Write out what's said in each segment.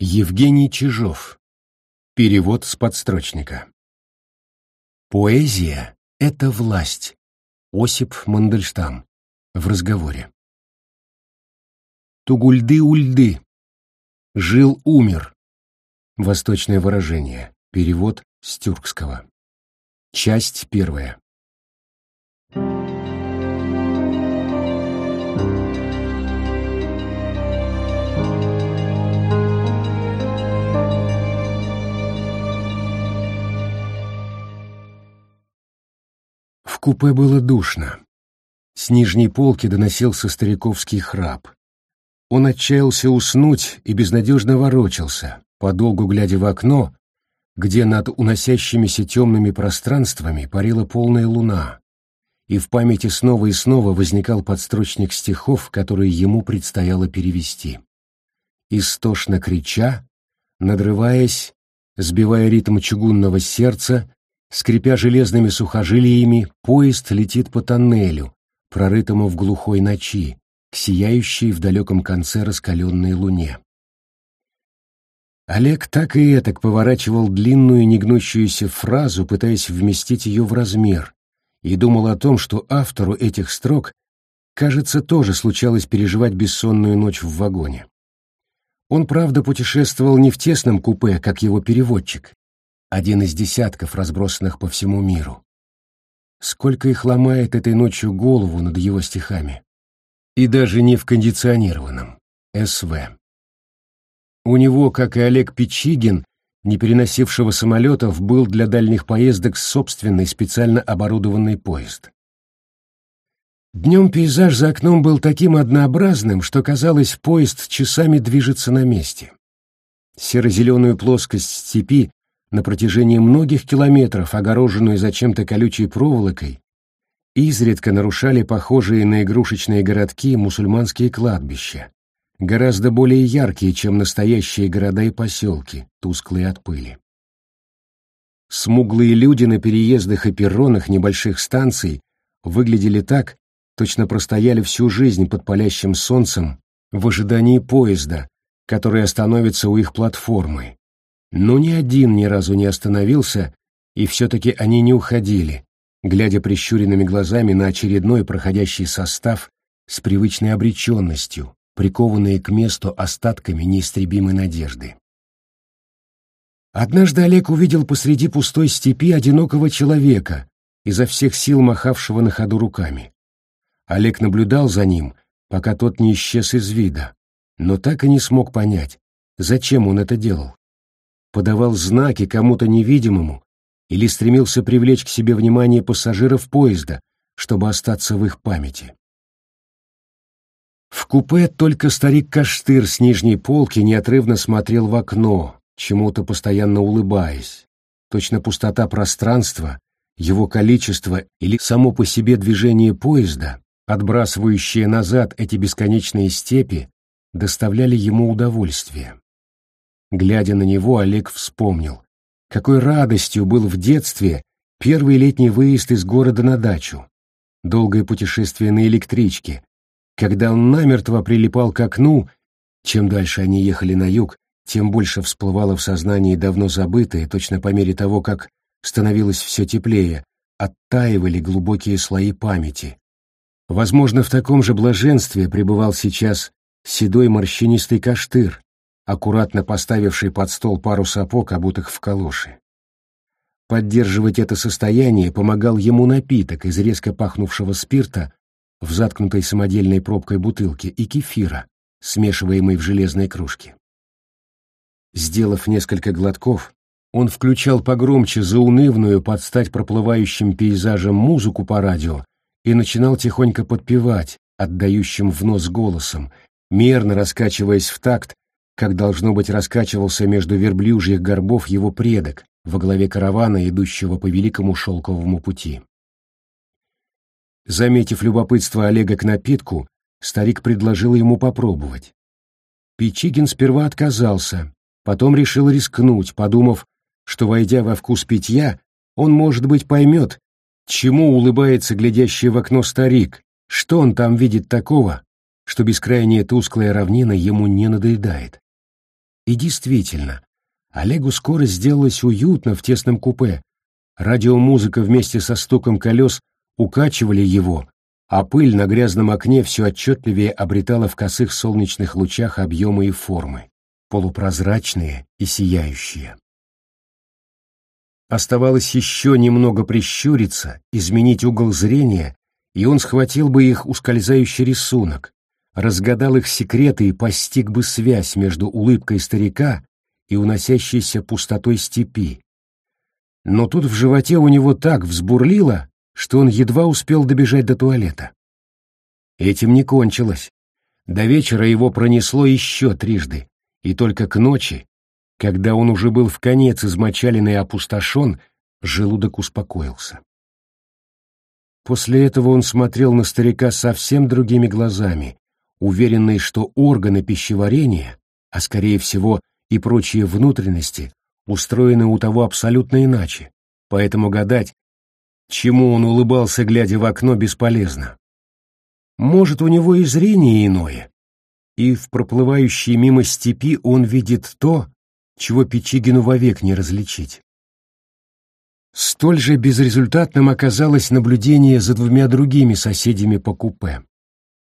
Евгений Чижов. Перевод с подстрочника. Поэзия — это власть. Осип Мандельштам. В разговоре. Тугульды-ульды. Жил-умер. Восточное выражение. Перевод с тюркского. Часть первая. Купе было душно. С нижней полки доносился стариковский храп. Он отчаялся уснуть и безнадежно ворочался, подолгу глядя в окно, где над уносящимися темными пространствами парила полная луна, и в памяти снова и снова возникал подстрочник стихов, которые ему предстояло перевести. Истошно крича, надрываясь, сбивая ритм чугунного сердца, Скрипя железными сухожилиями, поезд летит по тоннелю, прорытому в глухой ночи, к сияющей в далеком конце раскаленной луне. Олег так и этак поворачивал длинную негнущуюся фразу, пытаясь вместить ее в размер, и думал о том, что автору этих строк, кажется, тоже случалось переживать бессонную ночь в вагоне. Он, правда, путешествовал не в тесном купе, как его переводчик, один из десятков, разбросанных по всему миру. Сколько их ломает этой ночью голову над его стихами. И даже не в кондиционированном. СВ. У него, как и Олег Печигин, не переносившего самолетов, был для дальних поездок собственный специально оборудованный поезд. Днем пейзаж за окном был таким однообразным, что казалось, поезд часами движется на месте. Серо-зеленую плоскость степи на протяжении многих километров, огороженную зачем-то колючей проволокой, изредка нарушали похожие на игрушечные городки мусульманские кладбища, гораздо более яркие, чем настоящие города и поселки, тусклые от пыли. Смуглые люди на переездах и перронах небольших станций выглядели так, точно простояли всю жизнь под палящим солнцем в ожидании поезда, который остановится у их платформы, но ни один ни разу не остановился, и все-таки они не уходили, глядя прищуренными глазами на очередной проходящий состав с привычной обреченностью, прикованные к месту остатками неистребимой надежды. Однажды Олег увидел посреди пустой степи одинокого человека, изо всех сил махавшего на ходу руками. Олег наблюдал за ним, пока тот не исчез из вида, но так и не смог понять, зачем он это делал подавал знаки кому-то невидимому или стремился привлечь к себе внимание пассажиров поезда, чтобы остаться в их памяти. В купе только старик Каштыр с нижней полки неотрывно смотрел в окно, чему-то постоянно улыбаясь. Точно пустота пространства, его количество или само по себе движение поезда, отбрасывающие назад эти бесконечные степи, доставляли ему удовольствие. Глядя на него, Олег вспомнил, какой радостью был в детстве первый летний выезд из города на дачу, долгое путешествие на электричке, когда он намертво прилипал к окну, чем дальше они ехали на юг, тем больше всплывало в сознании давно забытое, точно по мере того, как становилось все теплее, оттаивали глубокие слои памяти. Возможно, в таком же блаженстве пребывал сейчас седой морщинистый каштыр, аккуратно поставивший под стол пару сапог, обутых в калоши. Поддерживать это состояние помогал ему напиток из резко пахнувшего спирта в заткнутой самодельной пробкой бутылке и кефира, смешиваемой в железной кружке. Сделав несколько глотков, он включал погромче заунывную под стать проплывающим пейзажем музыку по радио и начинал тихонько подпевать, отдающим в нос голосом, мерно раскачиваясь в такт как должно быть раскачивался между верблюжьих горбов его предок во главе каравана, идущего по великому шелковому пути. Заметив любопытство Олега к напитку, старик предложил ему попробовать. Печигин сперва отказался, потом решил рискнуть, подумав, что, войдя во вкус питья, он, может быть, поймет, чему улыбается глядящий в окно старик, что он там видит такого, что бескрайняя тусклая равнина ему не надоедает. И действительно, Олегу скоро сделалось уютно в тесном купе. Радиомузыка вместе со стуком колес укачивали его, а пыль на грязном окне все отчетливее обретала в косых солнечных лучах объемы и формы, полупрозрачные и сияющие. Оставалось еще немного прищуриться, изменить угол зрения, и он схватил бы их ускользающий рисунок, разгадал их секреты и постиг бы связь между улыбкой старика и уносящейся пустотой степи. Но тут в животе у него так взбурлило, что он едва успел добежать до туалета. Этим не кончилось. До вечера его пронесло еще трижды, и только к ночи, когда он уже был в конец измочален и опустошен, желудок успокоился. После этого он смотрел на старика совсем другими глазами, уверенный, что органы пищеварения, а скорее всего и прочие внутренности, устроены у того абсолютно иначе, поэтому гадать, Чему он улыбался, глядя в окно, бесполезно. Может, у него и зрение иное, и в проплывающей мимо степи он видит то, чего Печигину вовек не различить. Столь же безрезультатным оказалось наблюдение за двумя другими соседями по купе.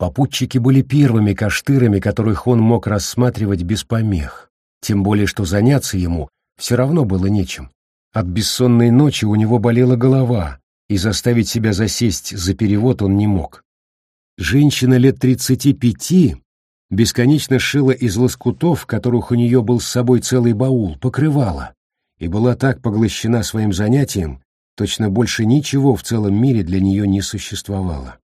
Попутчики были первыми каштырами, которых он мог рассматривать без помех, тем более что заняться ему все равно было нечем. От бессонной ночи у него болела голова, и заставить себя засесть за перевод он не мог. Женщина лет тридцати пяти бесконечно шила из лоскутов, которых у нее был с собой целый баул, покрывала, и была так поглощена своим занятием, точно больше ничего в целом мире для нее не существовало.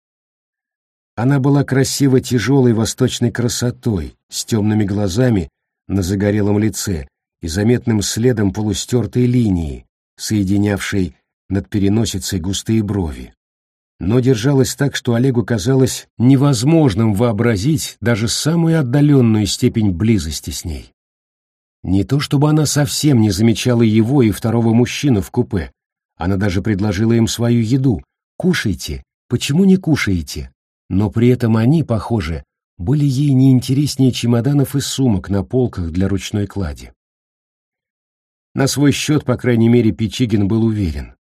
Она была красиво тяжелой восточной красотой, с темными глазами на загорелом лице и заметным следом полустертой линии, соединявшей над переносицей густые брови. Но держалась так, что Олегу казалось невозможным вообразить даже самую отдаленную степень близости с ней. Не то чтобы она совсем не замечала его и второго мужчину в купе, она даже предложила им свою еду. «Кушайте, почему не кушаете?» Но при этом они, похоже, были ей не интереснее чемоданов и сумок на полках для ручной клади. На свой счет, по крайней мере, Пичигин был уверен.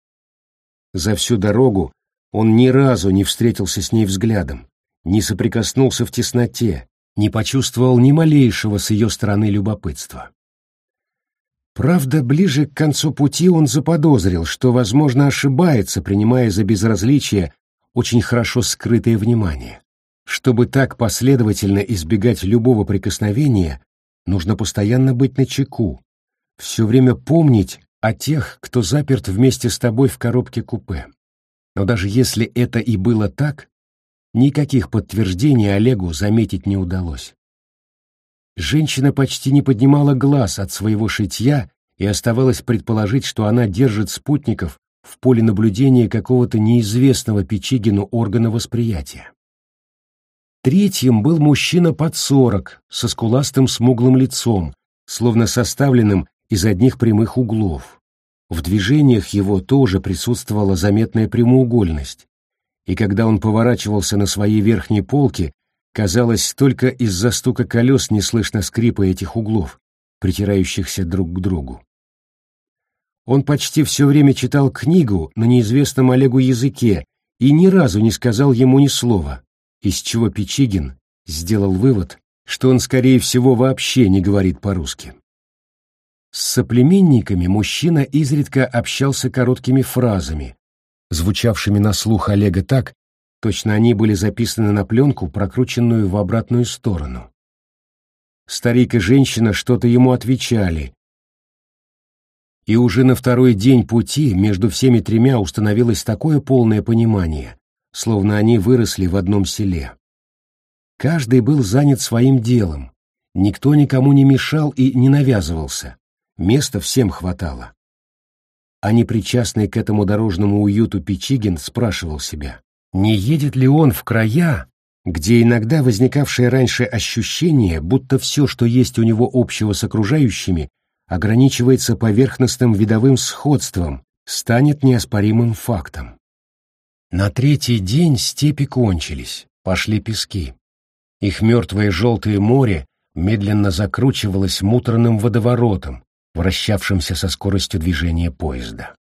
За всю дорогу он ни разу не встретился с ней взглядом, не соприкоснулся в тесноте, не почувствовал ни малейшего с ее стороны любопытства. Правда, ближе к концу пути он заподозрил, что, возможно, ошибается, принимая за безразличие очень хорошо скрытое внимание. Чтобы так последовательно избегать любого прикосновения, нужно постоянно быть начеку, все время помнить о тех, кто заперт вместе с тобой в коробке купе. Но даже если это и было так, никаких подтверждений Олегу заметить не удалось. Женщина почти не поднимала глаз от своего шитья и оставалось предположить, что она держит спутников в поле наблюдения какого-то неизвестного Печигину органа восприятия. Третьим был мужчина под сорок, со скуластым смуглым лицом, словно составленным из одних прямых углов. В движениях его тоже присутствовала заметная прямоугольность, и когда он поворачивался на своей верхней полке, казалось, только из-за стука колес не слышно скрипа этих углов, притирающихся друг к другу. Он почти все время читал книгу на неизвестном Олегу языке и ни разу не сказал ему ни слова, из чего Печигин сделал вывод, что он, скорее всего, вообще не говорит по-русски. С соплеменниками мужчина изредка общался короткими фразами, звучавшими на слух Олега так, точно они были записаны на пленку, прокрученную в обратную сторону. Старик и женщина что-то ему отвечали, и уже на второй день пути между всеми тремя установилось такое полное понимание, словно они выросли в одном селе. Каждый был занят своим делом, никто никому не мешал и не навязывался. Места всем хватало. А непричастный к этому дорожному уюту Пичигин спрашивал себя, не едет ли он в края, где иногда возникавшее раньше ощущение, будто все, что есть у него общего с окружающими, ограничивается поверхностным видовым сходством, станет неоспоримым фактом. На третий день степи кончились, пошли пески. Их мертвое желтое море медленно закручивалась муторным водоворотом, вращавшимся со скоростью движения поезда.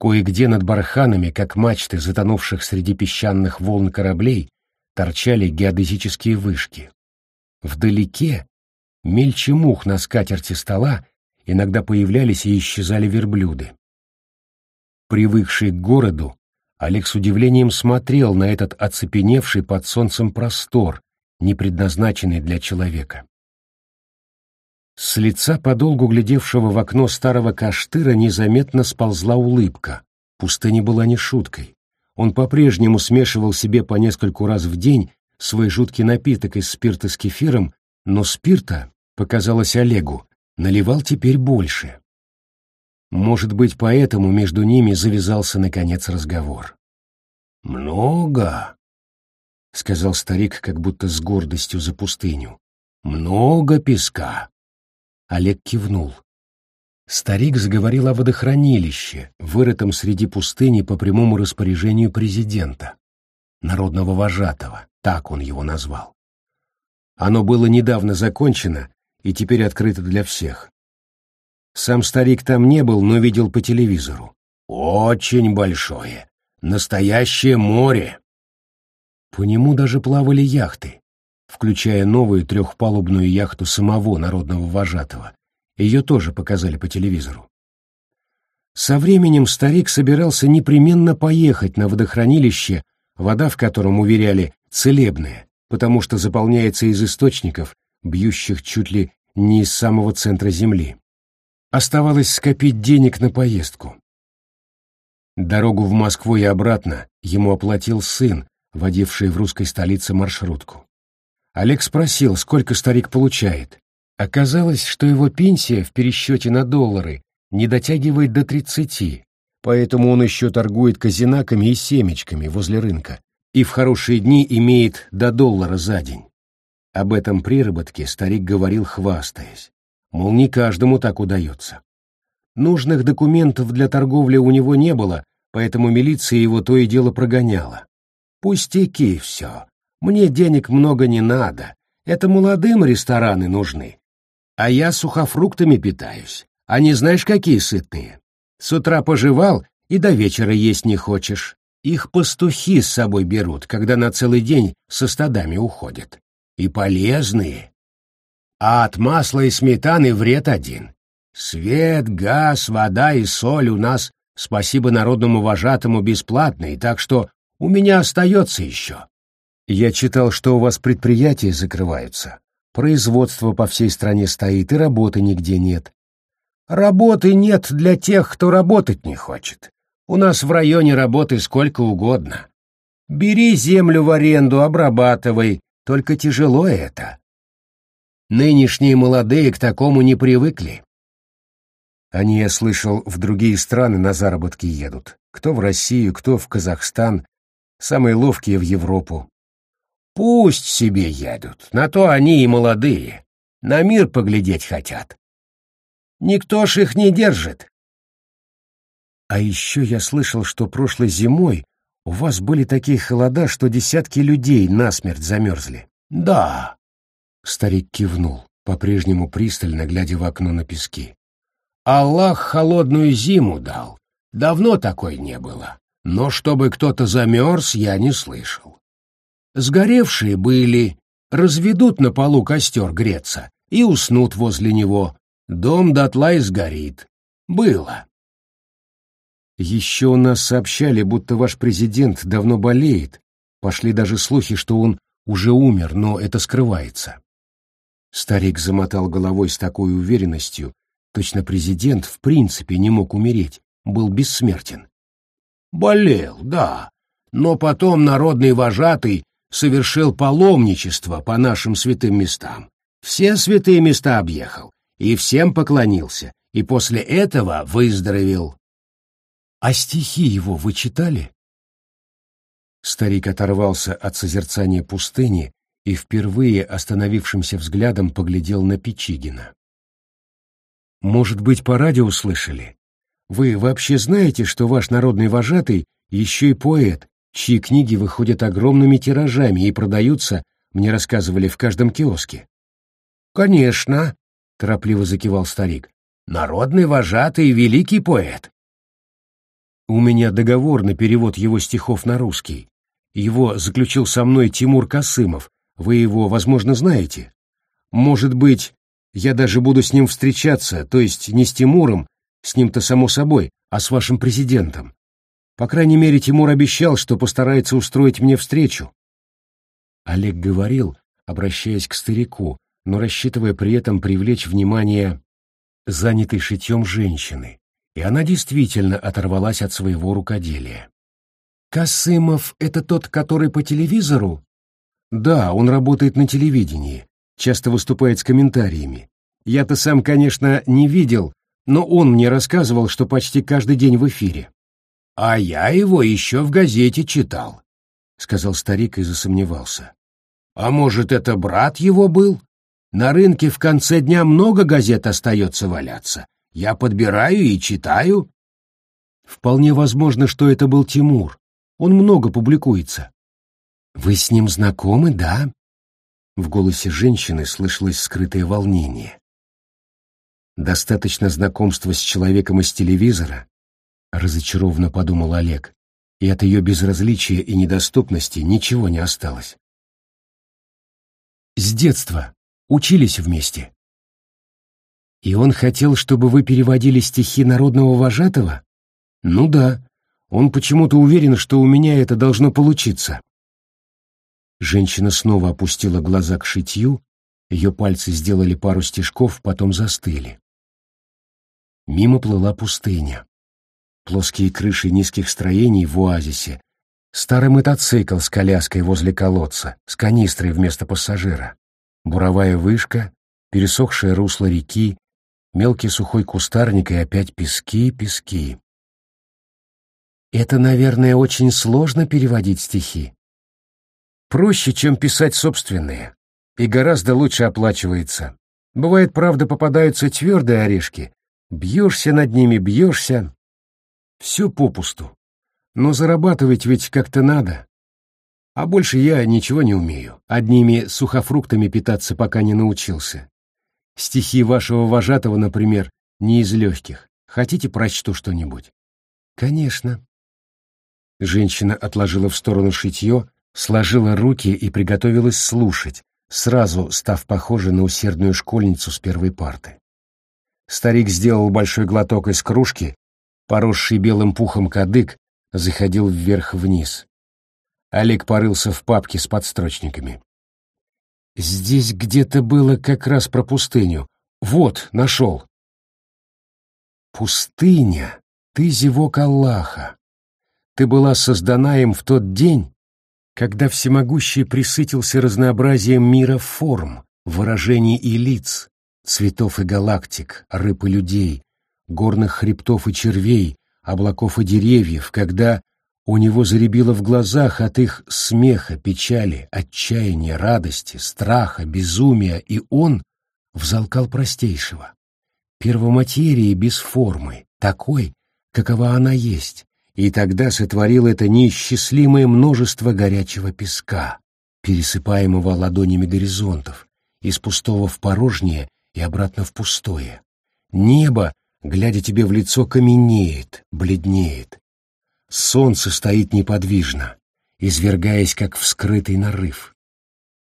Кое-где над барханами, как мачты затонувших среди песчаных волн кораблей, торчали геодезические вышки. Вдалеке, мельче мух на скатерти стола, иногда появлялись и исчезали верблюды. Привыкший к городу, Олег с удивлением смотрел на этот оцепеневший под солнцем простор, не предназначенный для человека. С лица подолгу глядевшего в окно старого каштыра незаметно сползла улыбка. Пустыня была не шуткой. Он по-прежнему смешивал себе по нескольку раз в день свой жуткий напиток из спирта с кефиром, но спирта, показалось Олегу, наливал теперь больше. Может быть, поэтому между ними завязался, наконец, разговор. «Много», — сказал старик, как будто с гордостью за пустыню. «Много песка». Олег кивнул. Старик заговорил о водохранилище, вырытом среди пустыни по прямому распоряжению президента, народного вожатого, так он его назвал. Оно было недавно закончено и теперь открыто для всех. Сам старик там не был, но видел по телевизору. Очень большое. Настоящее море. По нему даже плавали яхты, включая новую трехпалубную яхту самого народного вожатого. Ее тоже показали по телевизору. Со временем старик собирался непременно поехать на водохранилище, вода в котором, уверяли, целебная, потому что заполняется из источников, бьющих чуть ли не из самого центра Земли. Оставалось скопить денег на поездку. Дорогу в Москву и обратно ему оплатил сын, водивший в русской столице маршрутку. Олег спросил, сколько старик получает. Оказалось, что его пенсия в пересчете на доллары не дотягивает до тридцати, поэтому он еще торгует казинаками и семечками возле рынка и в хорошие дни имеет до доллара за день. Об этом приработке старик говорил, хвастаясь мол, не каждому так удается. Нужных документов для торговли у него не было, поэтому милиция его то и дело прогоняла. Пустяки все. Мне денег много не надо. Это молодым рестораны нужны. А я сухофруктами питаюсь. Они знаешь, какие сытные. С утра пожевал и до вечера есть не хочешь. Их пастухи с собой берут, когда на целый день со стадами уходят. И полезные а от масла и сметаны вред один. Свет, газ, вода и соль у нас, спасибо народному вожатому, бесплатные, так что у меня остается еще. Я читал, что у вас предприятия закрываются. Производство по всей стране стоит, и работы нигде нет. Работы нет для тех, кто работать не хочет. У нас в районе работы сколько угодно. Бери землю в аренду, обрабатывай, только тяжело это. Нынешние молодые к такому не привыкли. Они, я слышал, в другие страны на заработки едут. Кто в Россию, кто в Казахстан. Самые ловкие в Европу. Пусть себе едут, на то они и молодые. На мир поглядеть хотят. Никто ж их не держит. А еще я слышал, что прошлой зимой у вас были такие холода, что десятки людей насмерть замерзли. Да, Старик кивнул, по-прежнему пристально глядя в окно на пески. «Аллах холодную зиму дал. Давно такой не было. Но чтобы кто-то замерз, я не слышал. Сгоревшие были, разведут на полу костер греться и уснут возле него. Дом дотла и сгорит. Было. Еще нас сообщали, будто ваш президент давно болеет. Пошли даже слухи, что он уже умер, но это скрывается. Старик замотал головой с такой уверенностью, точно президент в принципе не мог умереть, был бессмертен. Болел, да, но потом народный вожатый совершил паломничество по нашим святым местам. Все святые места объехал и всем поклонился, и после этого выздоровел. А стихи его вы читали? Старик оторвался от созерцания пустыни и впервые остановившимся взглядом поглядел на Печигина. «Может быть, по радио слышали? Вы вообще знаете, что ваш народный вожатый еще и поэт, чьи книги выходят огромными тиражами и продаются, мне рассказывали, в каждом киоске?» Конечно, торопливо закивал старик. Народный вожатый великий поэт. У меня договор на перевод его стихов на русский. Его заключил со мной Тимур Касымов. Вы его, возможно, знаете. Может быть, я даже буду с ним встречаться, то есть не с Тимуром, с ним-то само собой, а с вашим президентом. По крайней мере, Тимур обещал, что постарается устроить мне встречу. Олег говорил, обращаясь к старику, но рассчитывая при этом привлечь внимание занятой шитьем женщины, и она действительно оторвалась от своего рукоделия. «Касымов — это тот, который по телевизору?» «Да, он работает на телевидении, часто выступает с комментариями. Я-то сам, конечно, не видел, но он мне рассказывал, что почти каждый день в эфире». «А я его еще в газете читал», — сказал старик и засомневался. «А может, это брат его был?» На рынке в конце дня много газет остается валяться. Я подбираю и читаю. Вполне возможно, что это был Тимур. Он много публикуется. Вы с ним знакомы, да? В голосе женщины слышалось скрытое волнение. Достаточно знакомства с человеком из телевизора, разочарованно подумал Олег, и от ее безразличия и недоступности ничего не осталось. С детства, Учились вместе. И он хотел, чтобы вы переводили стихи народного вожатого? Ну да. Он почему-то уверен, что у меня это должно получиться. Женщина снова опустила глаза к шитью, ее пальцы сделали пару стежков, потом застыли. Мимо плыла пустыня. Плоские крыши низких строений в оазисе, старый мотоцикл с коляской возле колодца, с канистрой вместо пассажира буровая вышка, пересохшее русло реки, мелкий сухой кустарник и опять пески, пески. Это, наверное, очень сложно переводить стихи. Проще, чем писать собственные, и гораздо лучше оплачивается. Бывает, правда, попадаются твердые орешки. Бьешься над ними, бьешься. Все попусту. Но зарабатывать ведь как-то надо. А больше я ничего не умею. Одними сухофруктами питаться пока не научился. Стихи вашего вожатого, например, не из легких. Хотите, прочту что-нибудь? Конечно. Женщина отложила в сторону шитье, сложила руки и приготовилась слушать, сразу став похожей на усердную школьницу с первой парты. Старик сделал большой глоток из кружки, поросший белым пухом кадык заходил вверх-вниз. Олег порылся в папке с подстрочниками. Здесь где-то было как раз про пустыню. Вот, нашел. Пустыня, ты зевок Аллаха. Ты была создана им в тот день, когда всемогущий присытился разнообразием мира форм, выражений и лиц, цветов и галактик, рыб и людей, горных хребтов и червей, облаков и деревьев, когда у него заребило в глазах от их смеха, печали, отчаяния, радости, страха, безумия, и он взалкал простейшего. Первоматерии без формы, такой, какова она есть, и тогда сотворил это неисчислимое множество горячего песка, пересыпаемого ладонями горизонтов, из пустого в порожнее и обратно в пустое. Небо, глядя тебе в лицо, каменеет, бледнеет, Солнце стоит неподвижно, извергаясь, как вскрытый нарыв.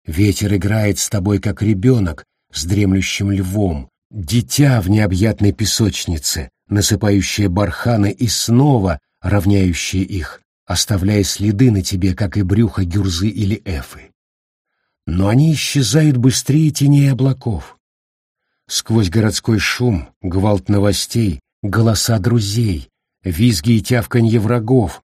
Ветер играет с тобой, как ребенок с дремлющим львом, дитя в необъятной песочнице, насыпающее барханы и снова равняющее их, оставляя следы на тебе, как и брюхо гюрзы или эфы. Но они исчезают быстрее теней облаков. Сквозь городской шум, гвалт новостей, голоса друзей, визги и тявканье врагов,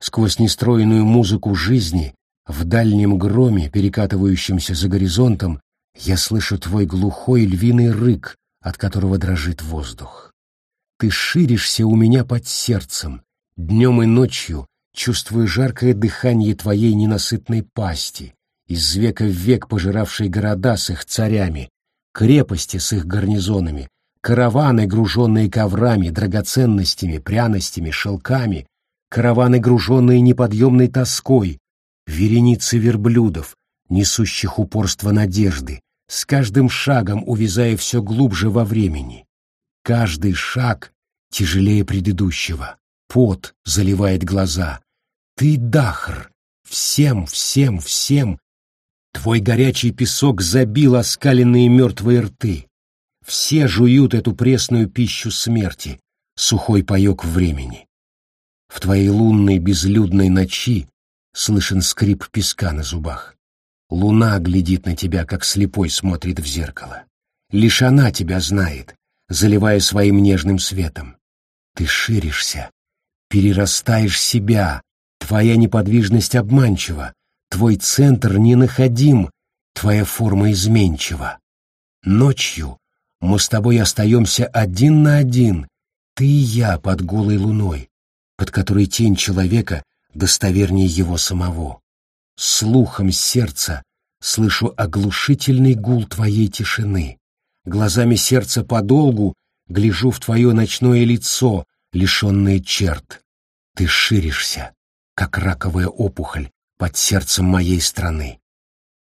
сквозь нестроенную музыку жизни, в дальнем громе, перекатывающемся за горизонтом, я слышу твой глухой львиный рык, от которого дрожит воздух. Ты ширишься у меня под сердцем, днем и ночью, чувствуя жаркое дыхание твоей ненасытной пасти, из века в век пожиравшей города с их царями, крепости с их гарнизонами, караваны, груженные коврами, драгоценностями, пряностями, шелками, караваны, груженные неподъемной тоской, вереницы верблюдов, несущих упорство надежды, с каждым шагом увязая все глубже во времени. Каждый шаг тяжелее предыдущего, пот заливает глаза. Ты дахр, всем, всем, всем. Твой горячий песок забил оскаленные мертвые рты. Все жуют эту пресную пищу смерти, сухой паек времени. В твоей лунной безлюдной ночи слышен скрип песка на зубах. Луна глядит на тебя, как слепой смотрит в зеркало. Лишь она тебя знает, заливая своим нежным светом. Ты ширишься, перерастаешь себя, твоя неподвижность обманчива, твой центр ненаходим, твоя форма изменчива. Ночью мы с тобой остаемся один на один, ты и я под голой луной, под которой тень человека достовернее его самого. Слухом сердца слышу оглушительный гул твоей тишины. Глазами сердца подолгу гляжу в твое ночное лицо, лишенное черт. Ты ширишься, как раковая опухоль под сердцем моей страны.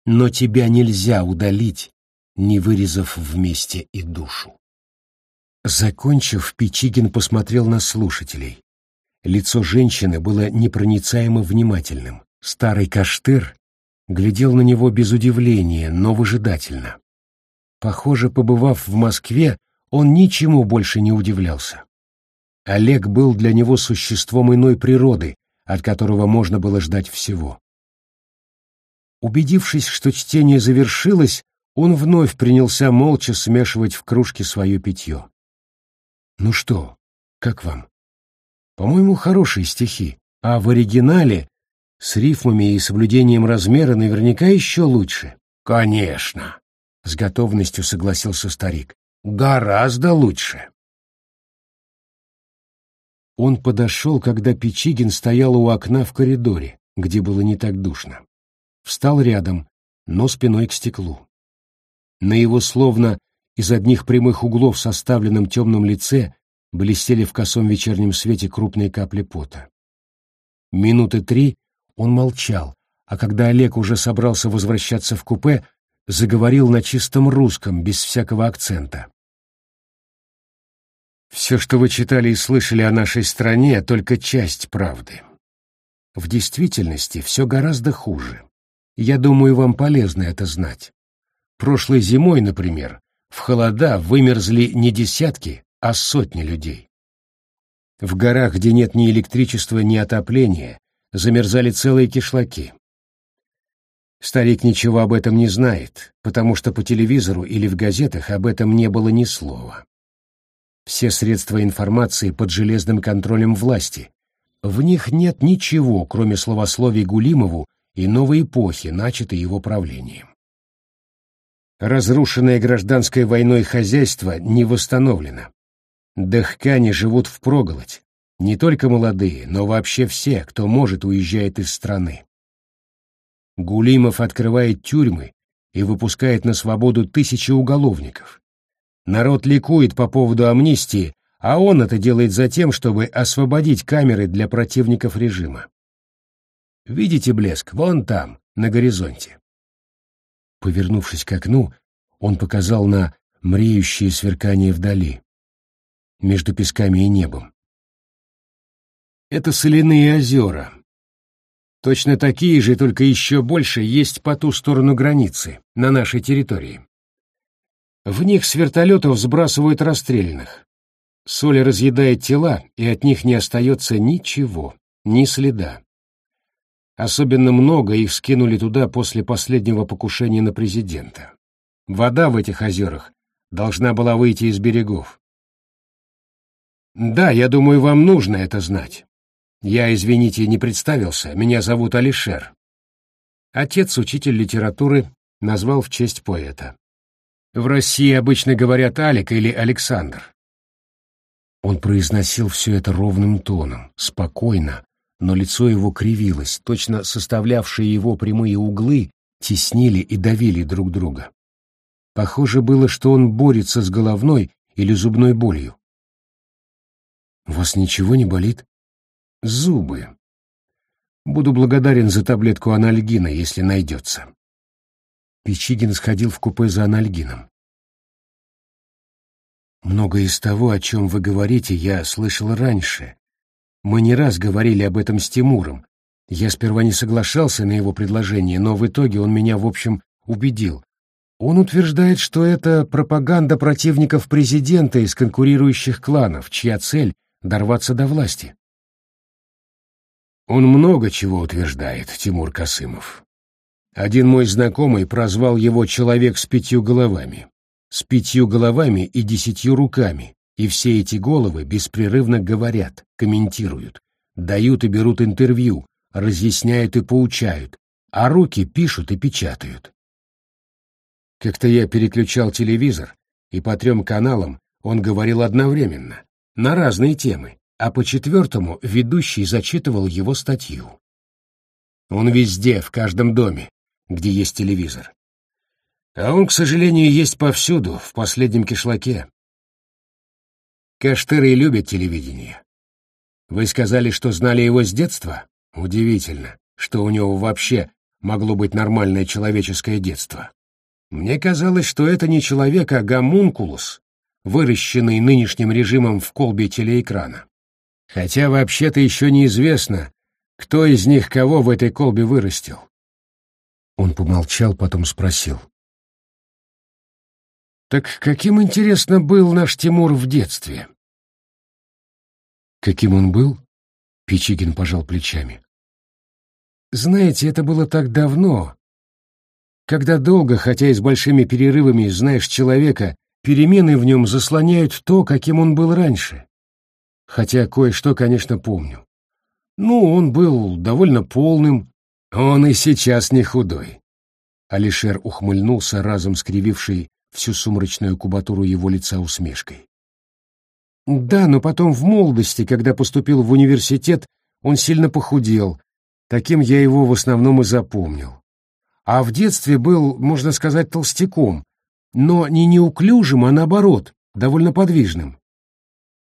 Но тебя нельзя удалить, не вырезав вместе и душу. Закончив, Пичигин посмотрел на слушателей. Лицо женщины было непроницаемо внимательным. Старый Каштыр глядел на него без удивления, но выжидательно. Похоже, побывав в Москве, он ничему больше не удивлялся. Олег был для него существом иной природы, от которого можно было ждать всего. Убедившись, что чтение завершилось, он вновь принялся молча смешивать в кружке свое питье. «Ну что, как вам?» По-моему, хорошие стихи, а в оригинале с рифмами и соблюдением размера наверняка еще лучше. Конечно, с готовностью согласился старик. Гораздо лучше. Он подошел, когда Печигин стоял у окна в коридоре, где было не так душно. Встал рядом, но спиной к стеклу. На его словно из одних прямых углов составленном темном лице блестели в косом вечернем свете крупные капли пота. Минуты три он молчал, а когда Олег уже собрался возвращаться в купе, заговорил на чистом русском, без всякого акцента. «Все, что вы читали и слышали о нашей стране, только часть правды. В действительности все гораздо хуже. Я думаю, вам полезно это знать. Прошлой зимой, например, в холода вымерзли не десятки, а сотни людей. В горах, где нет ни электричества, ни отопления, замерзали целые кишлаки. Старик ничего об этом не знает, потому что по телевизору или в газетах об этом не было ни слова. Все средства информации под железным контролем власти. В них нет ничего, кроме словословий Гулимову и новой эпохи, начатой его правлением. Разрушенное гражданской войной хозяйство не восстановлено. Дыхкане живут впроголодь. Не только молодые, но вообще все, кто может, уезжает из страны. Гулимов открывает тюрьмы и выпускает на свободу тысячи уголовников. Народ ликует по поводу амнистии, а он это делает за тем, чтобы освободить камеры для противников режима. Видите блеск? Вон там, на горизонте. Повернувшись к окну, он показал на мреющее сверкание вдали между песками и небом. Это соляные озера. Точно такие же, только еще больше, есть по ту сторону границы, на нашей территории. В них с вертолетов сбрасывают расстрелянных. Соль разъедает тела, и от них не остается ничего, ни следа. Особенно много их скинули туда после последнего покушения на президента. Вода в этих озерах должна была выйти из берегов. Да, я думаю, вам нужно это знать. Я, извините, не представился. Меня зовут Алишер. Отец, учитель литературы, назвал в честь поэта. В России обычно говорят Алик или Александр. Он произносил все это ровным тоном, спокойно, но лицо его кривилось, точно составлявшие его прямые углы теснили и давили друг друга. Похоже было, что он борется с головной или зубной болью. Вас ничего не болит? Зубы. Буду благодарен за таблетку анальгина, если найдется. Печигин сходил в купе за анальгином. Многое из того, о чем вы говорите, я слышал раньше. Мы не раз говорили об этом с Тимуром. Я сперва не соглашался на его предложение, но в итоге он меня, в общем, убедил. Он утверждает, что это пропаганда противников президента из конкурирующих кланов, чья цель — дорваться до власти. Он много чего утверждает, Тимур Касымов. Один мой знакомый прозвал его «человек с пятью головами» с пятью головами и десятью руками, и все эти головы беспрерывно говорят, комментируют, дают и берут интервью, разъясняют и поучают, а руки пишут и печатают. Как-то я переключал телевизор, и по трем каналам он говорил одновременно, на разные темы, а по четвертому ведущий зачитывал его статью. Он везде, в каждом доме, где есть телевизор. А он, к сожалению, есть повсюду, в последнем кишлаке. Каштыры любят телевидение. Вы сказали, что знали его с детства? Удивительно, что у него вообще могло быть нормальное человеческое детство. Мне казалось, что это не человек, а гомункулус, выращенный нынешним режимом в колбе телеэкрана. Хотя вообще-то еще неизвестно, кто из них кого в этой колбе вырастил. Он помолчал, потом спросил. Так каким, интересно, был наш Тимур в детстве? Каким он был? Пичигин пожал плечами. Знаете, это было так давно. Когда долго, хотя и с большими перерывами, знаешь человека, перемены в нем заслоняют то, каким он был раньше. Хотя кое-что, конечно, помню. Ну, он был довольно полным, он и сейчас не худой. Алишер ухмыльнулся, разом скрививший всю сумрачную кубатуру его лица усмешкой. Да, но потом в молодости, когда поступил в университет, он сильно похудел. Таким я его в основном и запомнил. А в детстве был, можно сказать, толстяком, но не неуклюжим, а наоборот, довольно подвижным.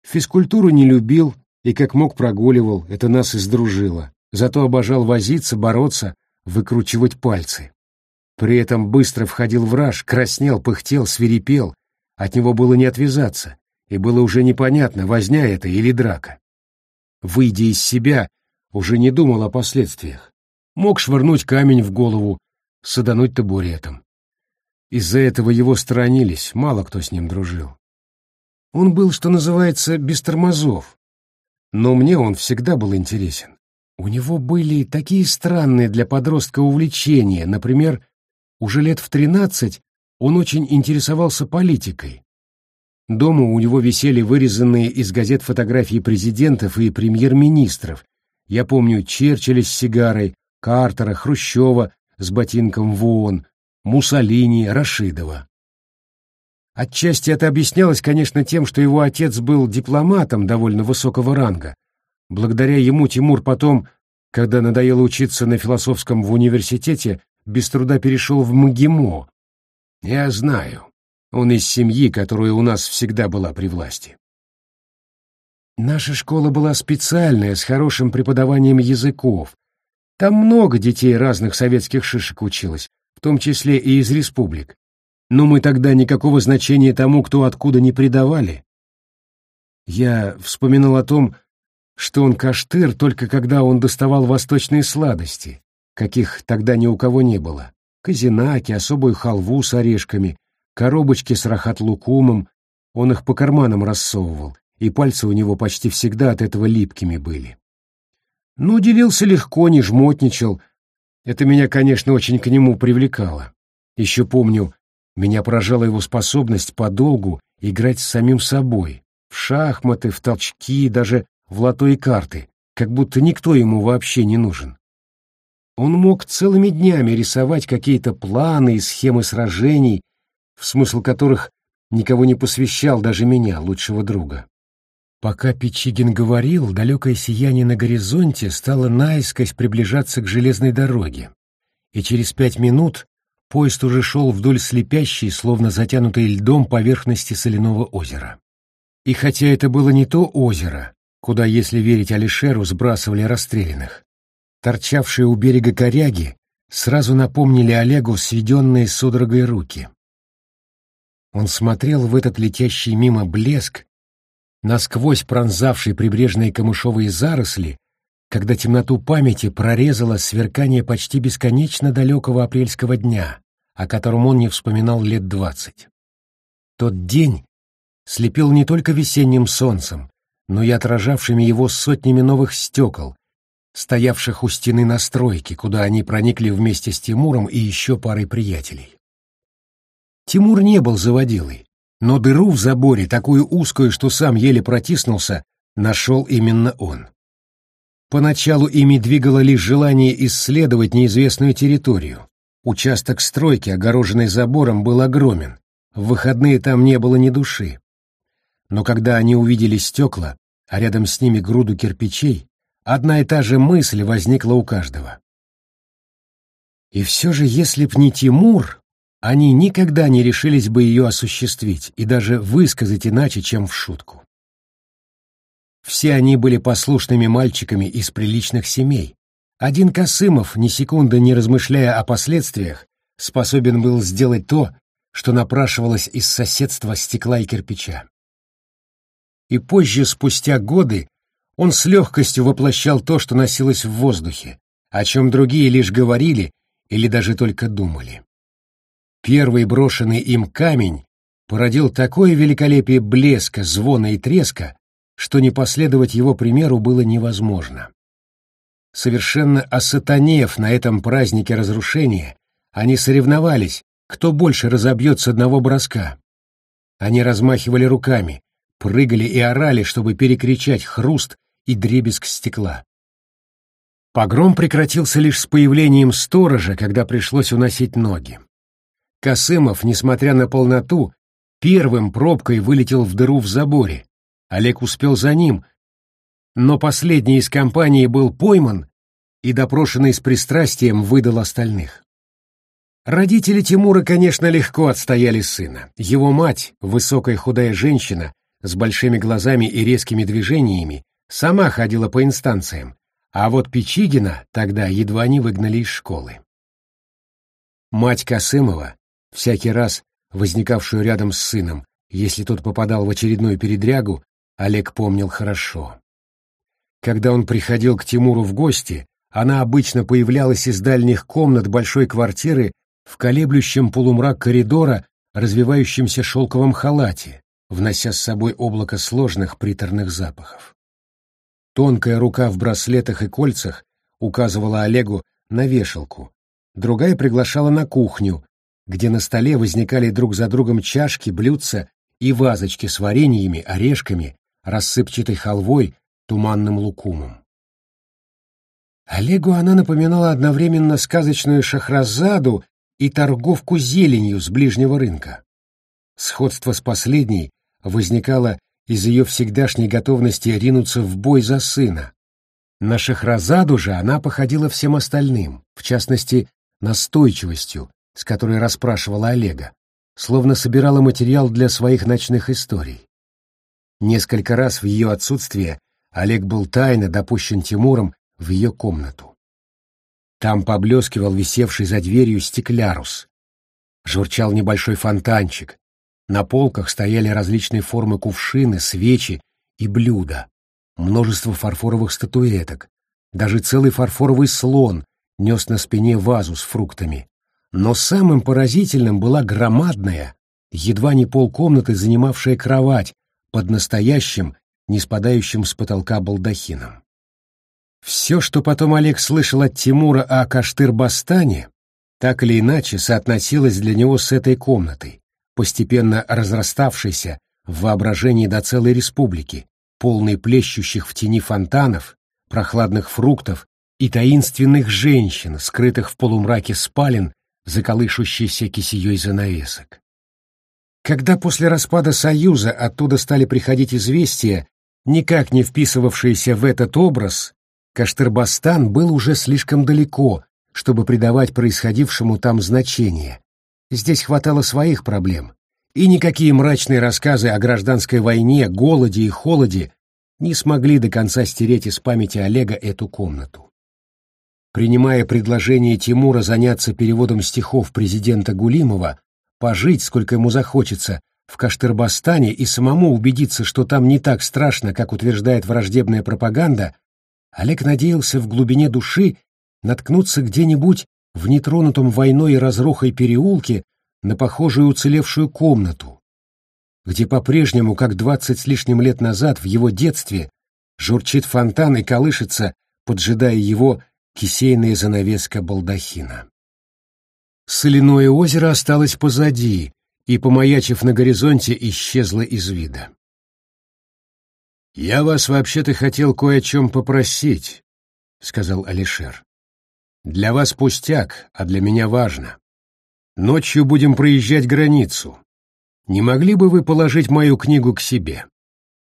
Физкультуру не любил и как мог прогуливал, это нас и сдружило. Зато обожал возиться, бороться, выкручивать пальцы. При этом быстро входил в раж, краснел, пыхтел, свирепел. От него было не отвязаться, и было уже непонятно, возня это или драка. Выйдя из себя, уже не думал о последствиях. Мог швырнуть камень в голову, садануть табуретом. Из-за этого его сторонились, мало кто с ним дружил. Он был, что называется, без тормозов. Но мне он всегда был интересен. У него были такие странные для подростка увлечения, например, уже лет в тринадцать он очень интересовался политикой. Дома у него висели вырезанные из газет фотографии президентов и премьер-министров. Я помню Черчилля с сигарой, Картера, Хрущева с ботинком в ООН, Муссолини, Рашидова. Отчасти это объяснялось, конечно, тем, что его отец был дипломатом довольно высокого ранга. Благодаря ему Тимур потом, когда надоело учиться на философском в университете, без труда перешел в МГИМО. Я знаю, он из семьи, которая у нас всегда была при власти. Наша школа была специальная, с хорошим преподаванием языков. Там много детей разных советских шишек училось, в том числе и из республик. Но мы тогда никакого значения тому, кто откуда не придавали. Я вспоминал о том, что он каштыр только когда он доставал восточные сладости, каких тогда ни у кого не было. Казинаки, особую халву с орешками, коробочки с рахат-лукумом. Он их по карманам рассовывал, и пальцы у него почти всегда от этого липкими были. Ну, делился легко, не жмотничал. Это меня, конечно, очень к нему привлекало. Еще помню, меня поражала его способность подолгу играть с самим собой, в шахматы, в толчки, даже в лото и карты, как будто никто ему вообще не нужен. Он мог целыми днями рисовать какие-то планы и схемы сражений, в смысл которых никого не посвящал, даже меня, лучшего друга. Пока Пичигин говорил, далекое сияние на горизонте стало наискось приближаться к железной дороге, и через пять минут поезд уже шел вдоль слепящей, словно затянутой льдом поверхности соляного озера. И хотя это было не то озеро, куда, если верить Алишеру, сбрасывали расстрелянных, Торчавшие у берега коряги сразу напомнили Олегу сведенные судорогой руки. Он смотрел в этот летящий мимо блеск, насквозь пронзавший прибрежные камышовые заросли, когда темноту памяти прорезало сверкание почти бесконечно далекого апрельского дня, о котором он не вспоминал лет двадцать. Тот день слепил не только весенним солнцем, но и отражавшими его сотнями новых стекол, стоявших у стены настройки, куда они проникли вместе с Тимуром и еще парой приятелей. Тимур не был заводилой, но дыру в заборе, такую узкую, что сам еле протиснулся, нашел именно он. Поначалу ими двигало лишь желание исследовать неизвестную территорию. Участок стройки, огороженный забором, был огромен. В выходные там не было ни души. Но когда они увидели стекла, а рядом с ними груду кирпичей, одна и та же мысль возникла у каждого. И все же, если б не Тимур, они никогда не решились бы ее осуществить и даже высказать иначе, чем в шутку. Все они были послушными мальчиками из приличных семей. Один Косымов, ни секунды не размышляя о последствиях, способен был сделать то, что напрашивалось из соседства стекла и кирпича. И позже, спустя годы, он с легкостью воплощал то, что носилось в воздухе, о чем другие лишь говорили или даже только думали. Первый брошенный им камень породил такое великолепие блеска, звона и треска, что не последовать его примеру было невозможно. Совершенно осатанев на этом празднике разрушения, они соревновались, кто больше разобьет с одного броска. Они размахивали руками, прыгали и орали, чтобы перекричать хруст и дребезг стекла. Погром прекратился лишь с появлением сторожа, когда пришлось уносить ноги. Косымов, несмотря на полноту, первым пробкой вылетел в дыру в заборе. Олег успел за ним, но последний из компании был пойман и, допрошенный с пристрастием, выдал остальных. Родители Тимура, конечно, легко отстояли сына. Его мать, высокая худая женщина, с большими глазами и резкими движениями, сама ходила по инстанциям, а вот Печигина тогда едва не выгнали из школы. Мать Косымова, Всякий раз, возникавшую рядом с сыном, если тот попадал в очередную передрягу, Олег помнил хорошо. Когда он приходил к Тимуру в гости, она обычно появлялась из дальних комнат большой квартиры в колеблющем полумрак коридора, развивающемся шелковом халате, внося с собой облако сложных приторных запахов. Тонкая рука в браслетах и кольцах указывала Олегу на вешалку, другая приглашала на кухню, где на столе возникали друг за другом чашки, блюдца и вазочки с вареньями, орешками, рассыпчатой халвой, туманным лукумом. Олегу она напоминала одновременно сказочную шахразаду и торговку зеленью с ближнего рынка. Сходство с последней возникало из ее всегдашней готовности ринуться в бой за сына. На шахразаду же она походила всем остальным, в частности, настойчивостью, с которой расспрашивала Олега, словно собирала материал для своих ночных историй. Несколько раз в ее отсутствие Олег был тайно допущен Тимуром в ее комнату. Там поблескивал висевший за дверью стеклярус. Журчал небольшой фонтанчик. На полках стояли различные формы кувшины, свечи и блюда. Множество фарфоровых статуэток. Даже целый фарфоровый слон нес на спине вазу с фруктами. Но самым поразительным была громадная, едва не полкомнаты занимавшая кровать под настоящим, не спадающим с потолка балдахином. Все, что потом Олег слышал от Тимура о Каштыр-Бастане, так или иначе соотносилось для него с этой комнатой, постепенно разраставшейся в воображении до целой республики, полной плещущих в тени фонтанов, прохладных фруктов и таинственных женщин, скрытых в полумраке спален за колышущейся кисеей занавесок. Когда после распада Союза оттуда стали приходить известия, никак не вписывавшиеся в этот образ, Каштырбастан был уже слишком далеко, чтобы придавать происходившему там значение. Здесь хватало своих проблем, и никакие мрачные рассказы о гражданской войне, голоде и холоде не смогли до конца стереть из памяти Олега эту комнату. принимая предложение Тимура заняться переводом стихов президента Гулимова, пожить, сколько ему захочется, в Каштырбастане и самому убедиться, что там не так страшно, как утверждает враждебная пропаганда, Олег надеялся в глубине души наткнуться где-нибудь в нетронутом войной и разрухой переулке на похожую уцелевшую комнату, где по-прежнему, как двадцать с лишним лет назад, в его детстве, журчит фонтан и колышется, поджидая его кисейная занавеска балдахина. Соляное озеро осталось позади и, помаячив на горизонте, исчезло из вида. «Я вас вообще-то хотел кое о чем попросить», — сказал Алишер. «Для вас пустяк, а для меня важно. Ночью будем проезжать границу. Не могли бы вы положить мою книгу к себе?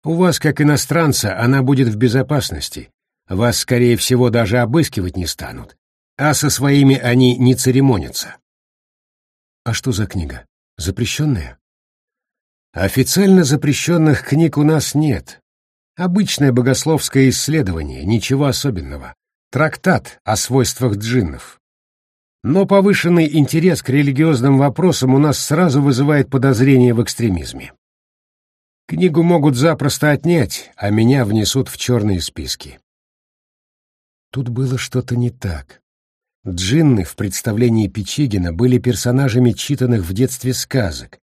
У вас, как иностранца, она будет в безопасности. Вас, скорее всего, даже обыскивать не станут. А со своими они не церемонятся». «А что за книга? Запрещенная?» «Официально запрещенных книг у нас нет», Обычное богословское исследование, ничего особенного. Трактат о свойствах джиннов. Но повышенный интерес к религиозным вопросам у нас сразу вызывает подозрение в экстремизме. Книгу могут запросто отнять, а меня внесут в черные списки. Тут было что-то не так. Джинны в представлении Печигина были персонажами читанных в детстве сказок,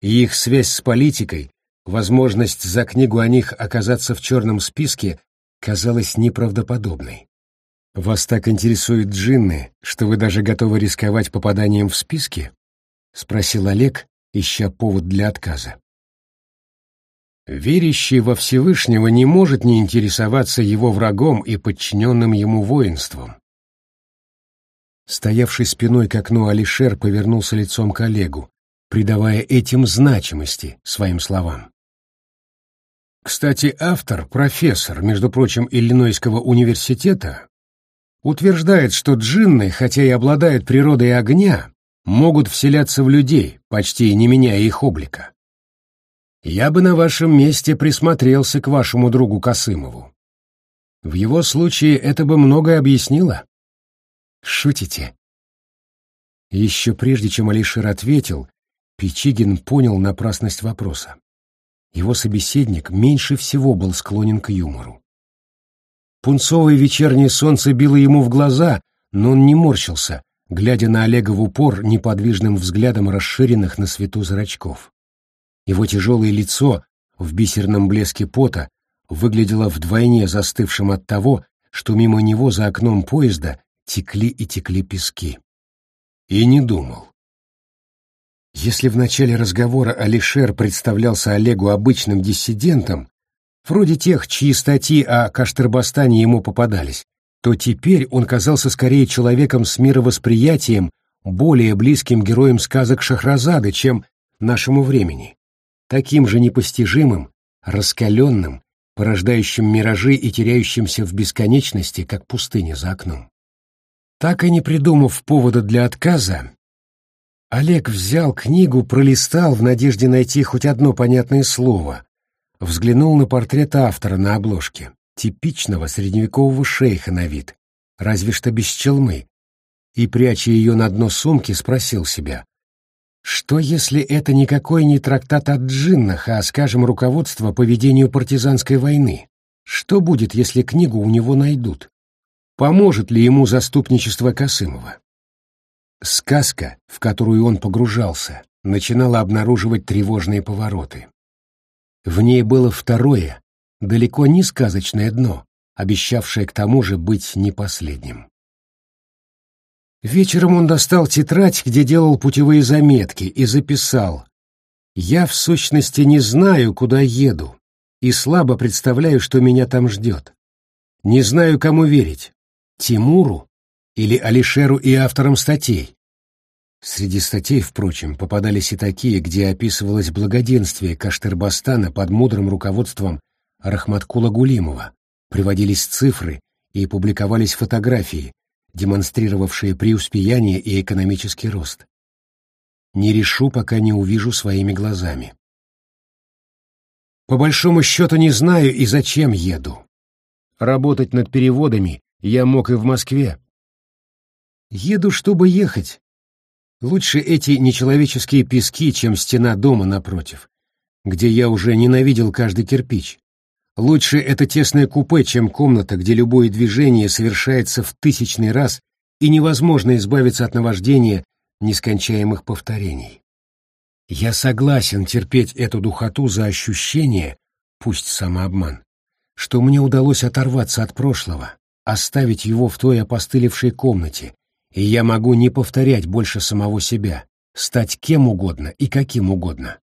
и их связь с политикой Возможность за книгу о них оказаться в черном списке казалась неправдоподобной. «Вас так интересуют джинны, что вы даже готовы рисковать попаданием в списки?» — спросил Олег, ища повод для отказа. Верящий во Всевышнего не может не интересоваться его врагом и подчиненным ему воинством. Стоявший спиной к окну Алишер повернулся лицом к Олегу, придавая этим значимости своим словам. Кстати, автор, профессор, между прочим, Иллинойского университета, утверждает, что джинны, хотя и обладают природой огня, могут вселяться в людей, почти не меняя их облика. Я бы на вашем месте присмотрелся к вашему другу Косымову. В его случае это бы многое объяснило. Шутите? Еще прежде, чем Алишер ответил, Пичигин понял напрасность вопроса. Его собеседник меньше всего был склонен к юмору. Пунцовое вечернее солнце било ему в глаза, но он не морщился, глядя на Олега в упор неподвижным взглядом расширенных на свету зрачков. Его тяжелое лицо в бисерном блеске пота выглядело вдвойне застывшим от того, что мимо него за окном поезда текли и текли пески. И не думал. Если в начале разговора Алишер представлялся Олегу обычным диссидентом, вроде тех, чьи статьи о Каштырбастане ему попадались, то теперь он казался скорее человеком с мировосприятием, более близким героем сказок Шахразады, чем нашему времени, таким же непостижимым, раскаленным, порождающим миражи и теряющимся в бесконечности, как пустыня за окном. Так и не придумав повода для отказа, Олег взял книгу, пролистал в надежде найти хоть одно понятное слово, взглянул на портрет автора на обложке, типичного средневекового шейха на вид, разве что без челмы, и, пряча ее на дно сумки, спросил себя, что если это никакой не трактат о джиннах, а, скажем, руководство по ведению партизанской войны? Что будет, если книгу у него найдут? Поможет ли ему заступничество Косымова? Сказка, в которую он погружался, начинала обнаруживать тревожные повороты. В ней было второе, далеко не сказочное дно, обещавшее к тому же быть не последним. Вечером он достал тетрадь, где делал путевые заметки, и записал «Я в сущности не знаю, куда еду, и слабо представляю, что меня там ждет. Не знаю, кому верить, Тимуру или Алишеру и авторам статей. Среди статей, впрочем, попадались и такие, где описывалось благоденствие Каштырбастана под мудрым руководством Рахматкула Гулимова, приводились цифры и публиковались фотографии, демонстрировавшие преуспеяние и экономический рост. Не решу, пока не увижу своими глазами. По большому счету не знаю и зачем еду. Работать над переводами я мог и в Москве, Еду, чтобы ехать. Лучше эти нечеловеческие пески, чем стена дома напротив, где я уже ненавидел каждый кирпич. Лучше это тесное купе, чем комната, где любое движение совершается в тысячный раз и невозможно избавиться от наваждения нескончаемых повторений. Я согласен терпеть эту духоту за ощущение, пусть самообман, что мне удалось оторваться от прошлого, оставить его в той опостылевшей комнате, и я могу не повторять больше самого себя, стать кем угодно и каким угодно.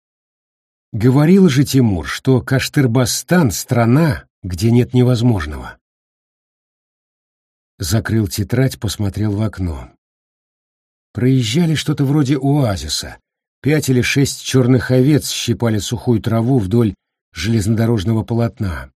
Говорил же Тимур, что Каштырбастан — страна, где нет невозможного. Закрыл тетрадь, посмотрел в окно. Проезжали что-то вроде оазиса. Пять или шесть черных овец щипали сухую траву вдоль железнодорожного полотна.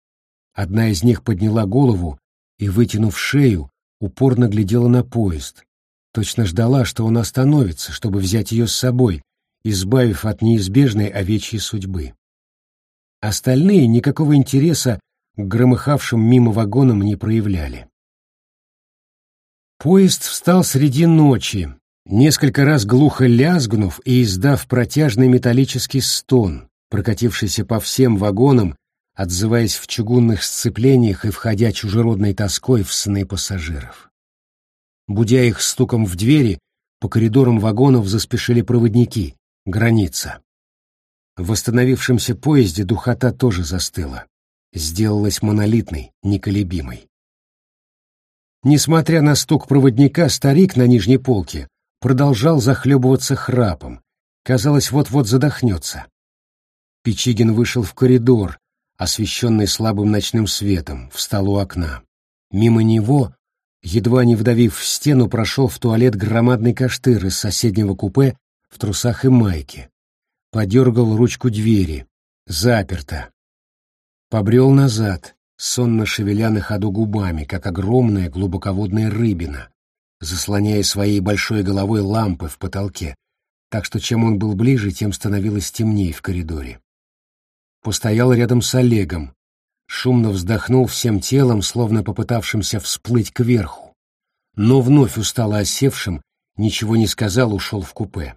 Одна из них подняла голову и, вытянув шею, упорно глядела на поезд. Точно ждала, что он остановится, чтобы взять ее с собой, избавив от неизбежной овечьей судьбы. Остальные никакого интереса к громыхавшим мимо вагонам не проявляли. Поезд встал среди ночи, несколько раз глухо лязгнув и издав протяжный металлический стон, прокатившийся по всем вагонам, отзываясь в чугунных сцеплениях и входя чужеродной тоской в сны пассажиров. Будя их стуком в двери, по коридорам вагонов заспешили проводники, граница. В восстановившемся поезде духота тоже застыла, сделалась монолитной, неколебимой. Несмотря на стук проводника, старик на нижней полке продолжал захлебываться храпом. Казалось, вот-вот задохнется. Печигин вышел в коридор, освещенный слабым ночным светом, встал у окна. Мимо него, едва не вдавив в стену, прошел в туалет громадный каштыр из соседнего купе в трусах и майке. Подергал ручку двери. Заперто. Побрел назад сонно шевеля на ходу губами, как огромная глубоководная рыбина, заслоняя своей большой головой лампы в потолке, так что чем он был ближе, тем становилось темнее в коридоре. Постоял рядом с Олегом, шумно вздохнул всем телом, словно попытавшимся всплыть кверху, но вновь устало осевшим, ничего не сказал, ушел в купе.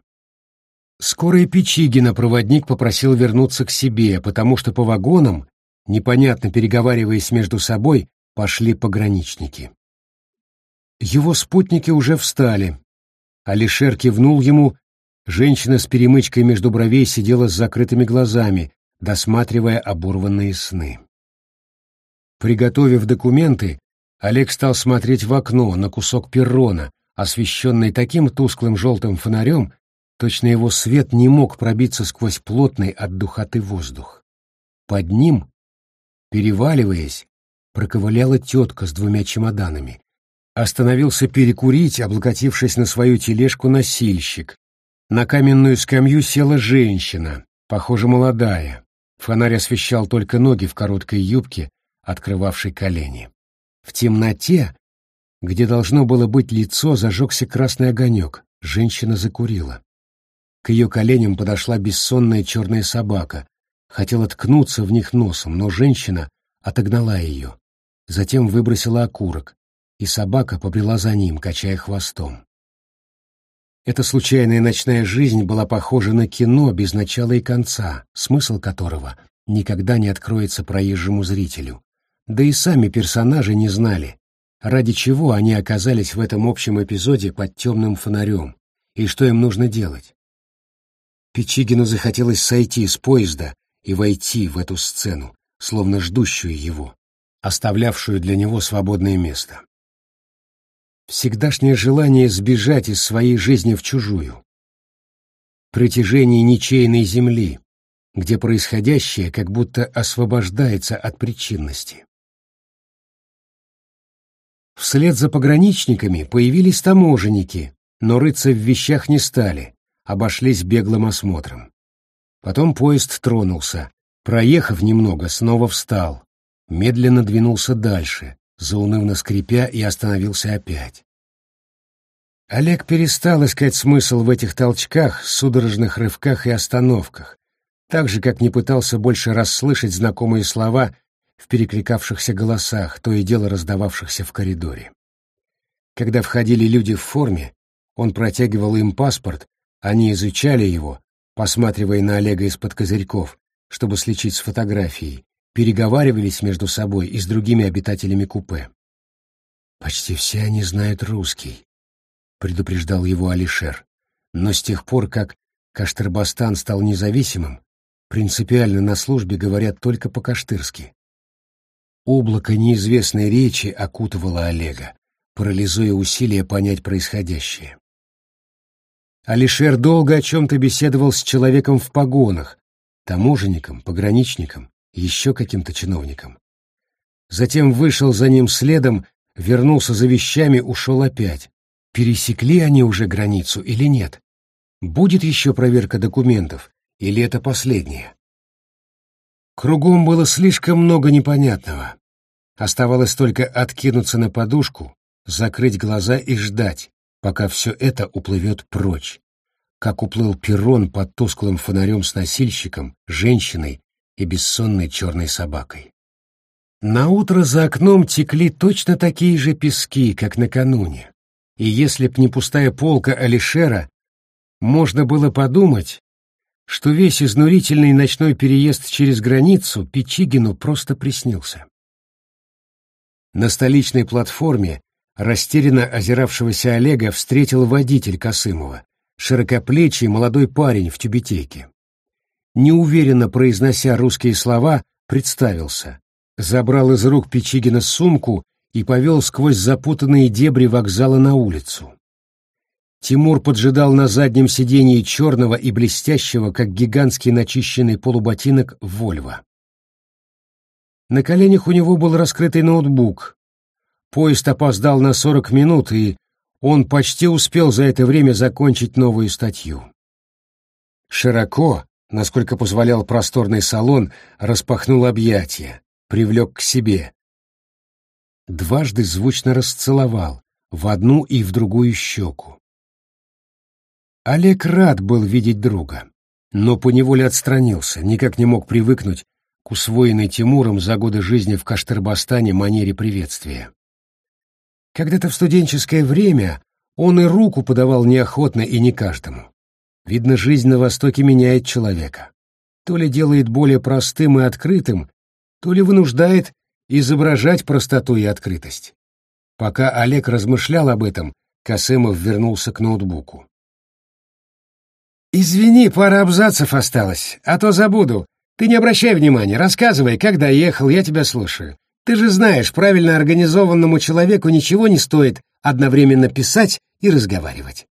Скоро и Печигина проводник попросил вернуться к себе, потому что по вагонам непонятно переговариваясь между собой, пошли пограничники. Его спутники уже встали. Алишер кивнул ему, женщина с перемычкой между бровей сидела с закрытыми глазами, досматривая оборванные сны. Приготовив документы, Олег стал смотреть в окно на кусок перрона, освещенный таким тусклым желтым фонарем, точно его свет не мог пробиться сквозь плотный от духоты воздух. Под ним Переваливаясь, проковыляла тетка с двумя чемоданами. Остановился перекурить, облокотившись на свою тележку носильщик. На каменную скамью села женщина, похоже, молодая. Фонарь освещал только ноги в короткой юбке, открывавшей колени. В темноте, где должно было быть лицо, зажегся красный огонек. Женщина закурила. К ее коленям подошла бессонная черная собака, хотела ткнуться в них носом, но женщина отогнала ее. Затем выбросила окурок, и собака побрела за ним, качая хвостом. Эта случайная ночная жизнь была похожа на кино без начала и конца, смысл которого никогда не откроется проезжему зрителю. Да и сами персонажи не знали, ради чего они оказались в этом общем эпизоде под темным фонарем, и что им нужно делать. Печигину захотелось сойти с поезда и войти в эту сцену, словно ждущую его, оставлявшую для него свободное место. Всегдашнее желание сбежать из своей жизни в чужую. Притяжение ничейной земли, где происходящее как будто освобождается от причинности. Вслед за пограничниками появились таможенники, но рыться в вещах не стали, обошлись беглым осмотром. Потом поезд тронулся. Проехав немного, снова встал. Медленно двинулся дальше, заунывно скрипя, и остановился опять. Олег перестал искать смысл в этих толчках, судорожных рывках и остановках, так же, как не пытался больше расслышать знакомые слова в перекликавшихся голосах, то и дело раздававшихся в коридоре. Когда входили люди в форме, он протягивал им паспорт, они изучали его, посматривая на Олега из-под козырьков, чтобы сличить с фотографией, переговаривались между собой и с другими обитателями купе. «Почти все они знают русский», — предупреждал его Алишер. Но с тех пор, как Каштырбастан стал независимым, принципиально на службе говорят только по-каштырски. Облако неизвестной речи окутывало Олега, парализуя усилия понять происходящее. Алишер долго о чем-то беседовал с человеком в погонах, таможенником, пограничником, еще каким-то чиновником. Затем вышел за ним следом, вернулся за вещами, ушел опять. Пересекли они уже границу или нет? Будет еще проверка документов, или это последнее? Кругом было слишком много непонятного. Оставалось только откинуться на подушку, закрыть глаза и ждать, пока все это уплывет прочь, как уплыл перрон под тусклым фонарем с носильщиком, женщиной и бессонной черной собакой. На утро за окном текли точно такие же пески, как накануне, и если б не пустая полка Алишера, можно было подумать, что весь изнурительный ночной переезд через границу Пичигину просто приснился. На столичной платформе растерянно озиравшегося Олега встретил водитель Косымова, широкоплечий молодой парень в тюбетейке. Неуверенно произнося русские слова, представился, забрал из рук Пичигина сумку и повел сквозь запутанные дебри вокзала на улицу. Тимур поджидал на заднем сиденье черного и блестящего, как гигантский начищенный полуботинок, Вольво. На коленях у него был раскрытый ноутбук, Поезд опоздал на 40 минут, и он почти успел за это время закончить новую статью. Широко, насколько позволял просторный салон, распахнул объятия, привлек к себе. Дважды звучно расцеловал, в одну и в другую щеку. Олег рад был видеть друга, но поневоле отстранился, никак не мог привыкнуть к усвоенной Тимуром за годы жизни в Каштырбастане манере приветствия. Когда-то в студенческое время он и руку подавал неохотно и не каждому. Видно, жизнь на Востоке меняет человека. То ли делает более простым и открытым, то ли вынуждает изображать простоту и открытость. Пока Олег размышлял об этом, Касымов вернулся к ноутбуку. «Извини, пара абзацев осталось, а то забуду. Ты не обращай внимания, рассказывай, как доехал, я тебя слушаю. Ты же знаешь, правильно организованному человеку ничего не стоит одновременно писать и разговаривать.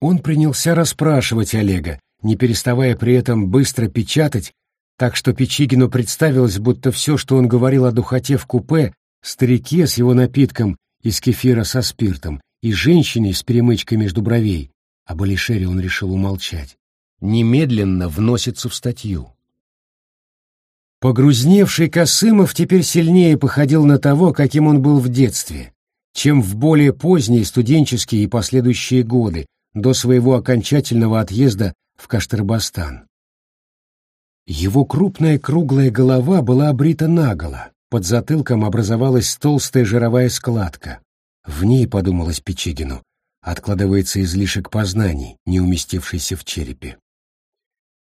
Он принялся расспрашивать Олега, не переставая при этом быстро печатать, так что Печигину представилось, будто все, что он говорил о духоте в купе, старике с его напитком из кефира со спиртом и женщине с перемычкой между бровей, об Алишере он решил умолчать, немедленно вносится в статью. Погрузневший Косымов теперь сильнее походил на того, каким он был в детстве, чем в более поздние студенческие и последующие годы, до своего окончательного отъезда в Каштырбастан. Его крупная круглая голова была обрита наголо, под затылком образовалась толстая жировая складка. В ней, подумалось Печигину, откладывается излишек познаний, не уместившийся в черепе.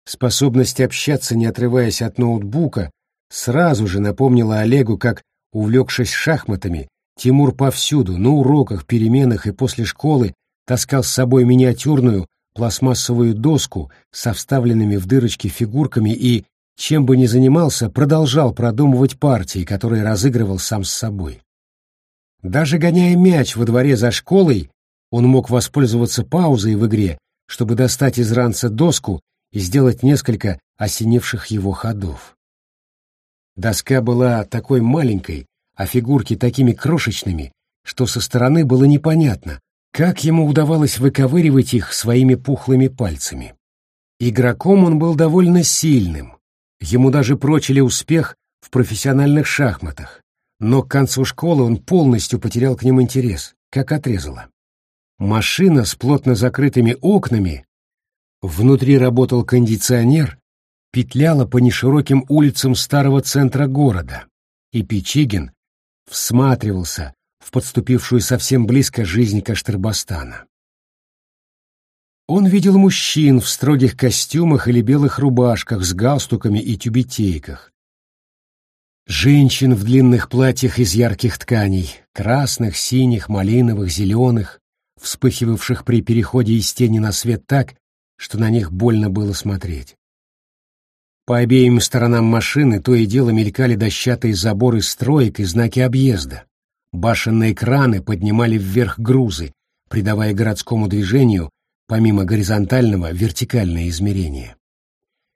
Способность общаться, не отрываясь от ноутбука, сразу же напомнила Олегу, как, увлекшись шахматами, Тимур повсюду, на уроках, переменах и после школы, таскал с собой миниатюрную пластмассовую доску со вставленными в дырочки фигурками и, чем бы ни занимался, продолжал продумывать партии, которые разыгрывал сам с собой. Даже гоняя мяч во дворе за школой, он мог воспользоваться паузой в игре, чтобы достать из ранца доску и сделать несколько осенивших его ходов. Доска была такой маленькой, а фигурки такими крошечными, что со стороны было непонятно, как ему удавалось выковыривать их своими пухлыми пальцами. Игроком он был довольно сильным, ему даже прочили успех в профессиональных шахматах, но к концу школы он полностью потерял к ним интерес, как отрезало. Машина с плотно закрытыми окнами Внутри работал кондиционер, петляла по нешироким улицам старого центра города, и Печигин всматривался в подступившую совсем близко жизнь Каштырбастана. Он видел мужчин в строгих костюмах или белых рубашках с галстуками и тюбетейках, женщин в длинных платьях из ярких тканей, красных, синих, малиновых, зеленых, вспыхивавших при переходе из тени на свет так, что на них больно было смотреть. По обеим сторонам машины то и дело мелькали дощатые заборы строек и знаки объезда. Башенные краны поднимали вверх грузы, придавая городскому движению, помимо горизонтального, вертикальное измерение.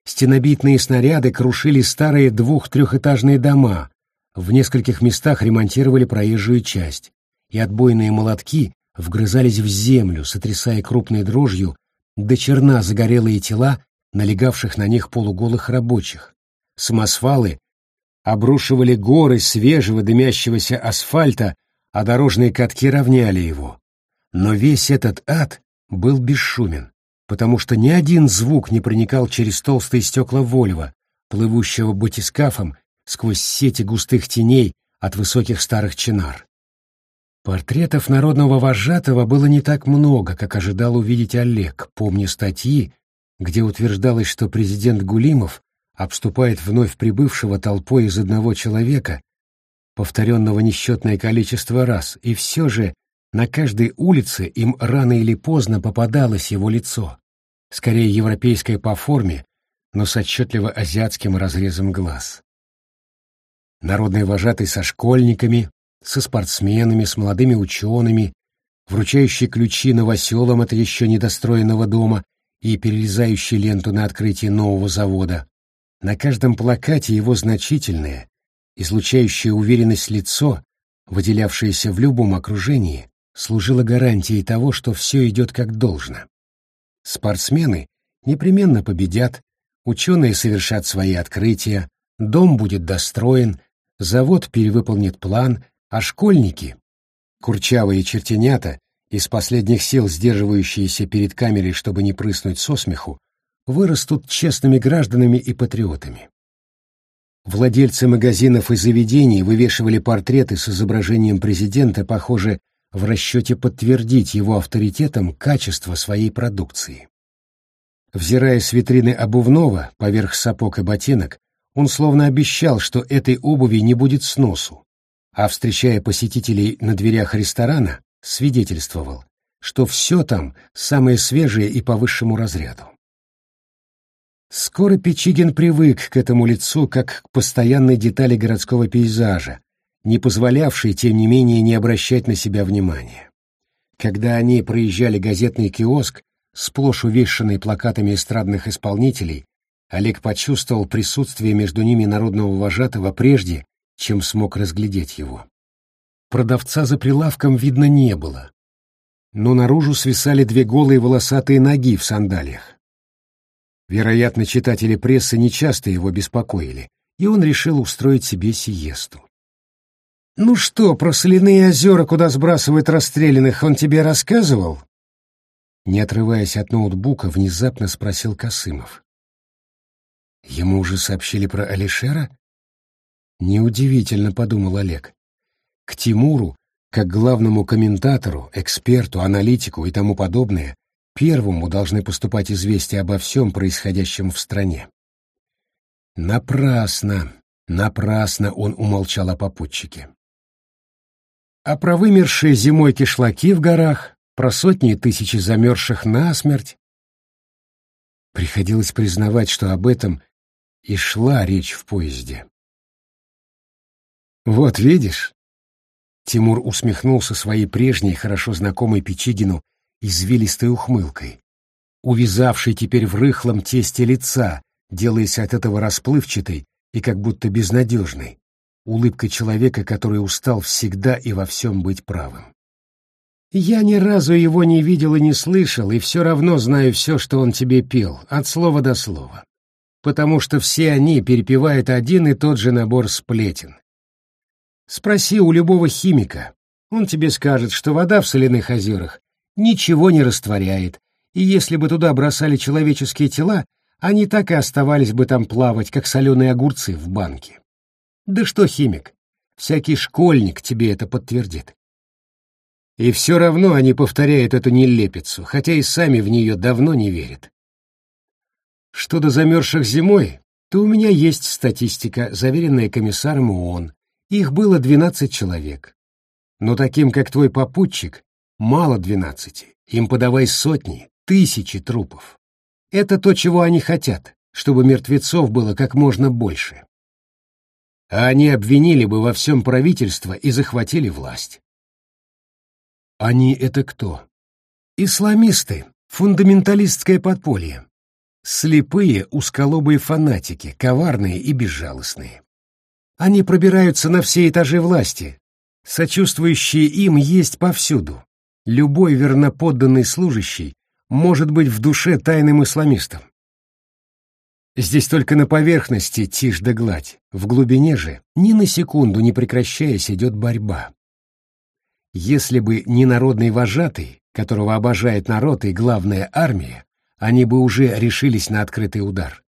Стенобитные снаряды крушили старые двух-трехэтажные дома, в нескольких местах ремонтировали проезжую часть, и отбойные молотки вгрызались в землю, сотрясая крупной дрожью до черна загорелые тела налегавших на них полуголых рабочих. Самосвалы обрушивали горы свежего дымящегося асфальта, а дорожные катки равняли его. Но весь этот ад был бесшумен, потому что ни один звук не проникал через толстые стекла Вольва, плывущего батискафом сквозь сети густых теней от высоких старых чинар. Портретов народного вожатого было не так много, как ожидал увидеть Олег, помня статьи, где утверждалось, что президент Гулимов обступает вновь прибывшего толпой из одного человека, повторенного несчетное количество раз, и все же на каждой улице им рано или поздно попадалось его лицо, скорее европейское по форме, но с отчетливо азиатским разрезом глаз. Народный вожатый со школьниками, со спортсменами, с молодыми учеными, вручающий ключи новоселам от еще недостроенного дома и перерезающий ленту на открытии нового завода. На каждом плакате его значительное, излучающее уверенность лицо, выделявшееся в любом окружении, служило гарантией того, что все идет как должно. Спортсмены непременно победят, ученые совершат свои открытия, дом будет достроен, завод перевыполнит план, а школьники, курчавые чертенята, из последних сил сдерживающиеся перед камерой, чтобы не прыснуть со смеху, вырастут честными гражданами и патриотами. Владельцы магазинов и заведений вывешивали портреты с изображением президента, похоже, в расчете подтвердить его авторитетом качество своей продукции. Взирая с витрины обувного поверх сапог и ботинок, он словно обещал, что этой обуви не будет сносу, а, встречая посетителей на дверях ресторана, свидетельствовал, что все там самое свежее и по высшему разряду. Скоро Печигин привык к этому лицу как к постоянной детали городского пейзажа, не позволявшей, тем не менее, не обращать на себя внимания. Когда они проезжали газетный киоск, сплошь увешанный плакатами эстрадных исполнителей, Олег почувствовал присутствие между ними народного вожатого прежде, чем смог разглядеть его. Продавца за прилавком видно не было, но наружу свисали две голые волосатые ноги в сандалиях. Вероятно, читатели прессы нечасто его беспокоили, и он решил устроить себе сиесту. «Ну что, про соляные озера, куда сбрасывают расстрелянных, он тебе рассказывал?» Не отрываясь от ноутбука, внезапно спросил Косымов. «Ему уже сообщили про Алишера?» «Неудивительно», — подумал Олег. К Тимуру, как главному комментатору, эксперту, аналитику и тому подобное, первому должны поступать известия обо всем происходящем в стране. Напрасно, напрасно он умолчал о попутчике. А про вымершие зимой кишлаки в горах, про сотни и тысячи замерзших насмерть. Приходилось признавать, что об этом и шла речь в поезде. «Вот видишь», Тимур усмехнулся своей прежней, хорошо знакомой Печигину, извилистой ухмылкой, увязавшей теперь в рыхлом тесте лица, делаясь от этого расплывчатой и как будто безнадежной, улыбкой человека, который устал всегда и во всем быть правым. «Я ни разу его не видел и не слышал, и все равно знаю все, что он тебе пел, от слова до слова, потому что все они перепевают один и тот же набор сплетен, Спроси у любого химика. Он тебе скажет, что вода в соляных озерах ничего не растворяет, и если бы туда бросали человеческие тела, они так и оставались бы там плавать, как соленые огурцы в банке. Да что химик, всякий школьник тебе это подтвердит. И все равно они повторяют эту нелепицу, хотя и сами в нее давно не верят. Что до замерзших зимой, то у меня есть статистика, заверенная комиссаром ООН. Их было 12 человек. Но таким, как твой попутчик, мало 12. Им подавай сотни, тысячи трупов. Это то, чего они хотят, чтобы мертвецов было как можно больше. А они обвинили бы во всем правительство и захватили власть. Они это кто? Исламисты, фундаменталистское подполье. Слепые, узколобые фанатики, коварные и безжалостные. Они пробираются на все этажи власти. Сочувствующие им есть повсюду. Любой верноподданный служащий может быть в душе тайным исламистом. Здесь только на поверхности тишь да гладь, в глубине же, ни на секунду не прекращаясь, идет борьба. Если бы не народный вожатый, которого обожает народ и главная армия, они бы уже решились на открытый удар.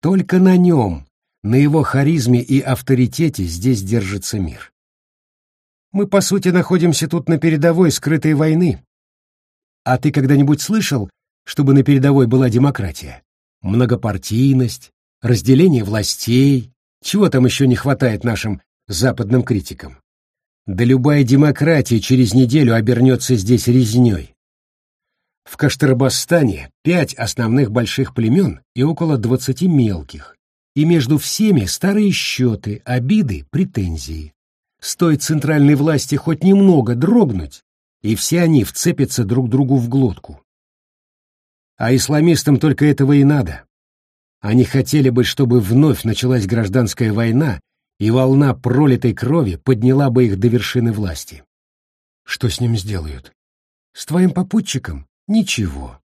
Только на нем, на его харизме и авторитете здесь держится мир. Мы, по сути, находимся тут на передовой скрытой войны. А ты когда-нибудь слышал, чтобы на передовой была демократия? Многопартийность, разделение властей, чего там еще не хватает нашим западным критикам? Да любая демократия через неделю обернется здесь резней. В Каштырбастане пять основных больших племен и около двадцати мелких, и между всеми старые счеты, обиды, претензии. Стоит центральной власти хоть немного дрогнуть, и все они вцепятся друг другу в глотку. А исламистам только этого и надо. Они хотели бы, чтобы вновь началась гражданская война и волна пролитой крови подняла бы их до вершины власти. Что с ним сделают? С твоим попутчиком? Ничего.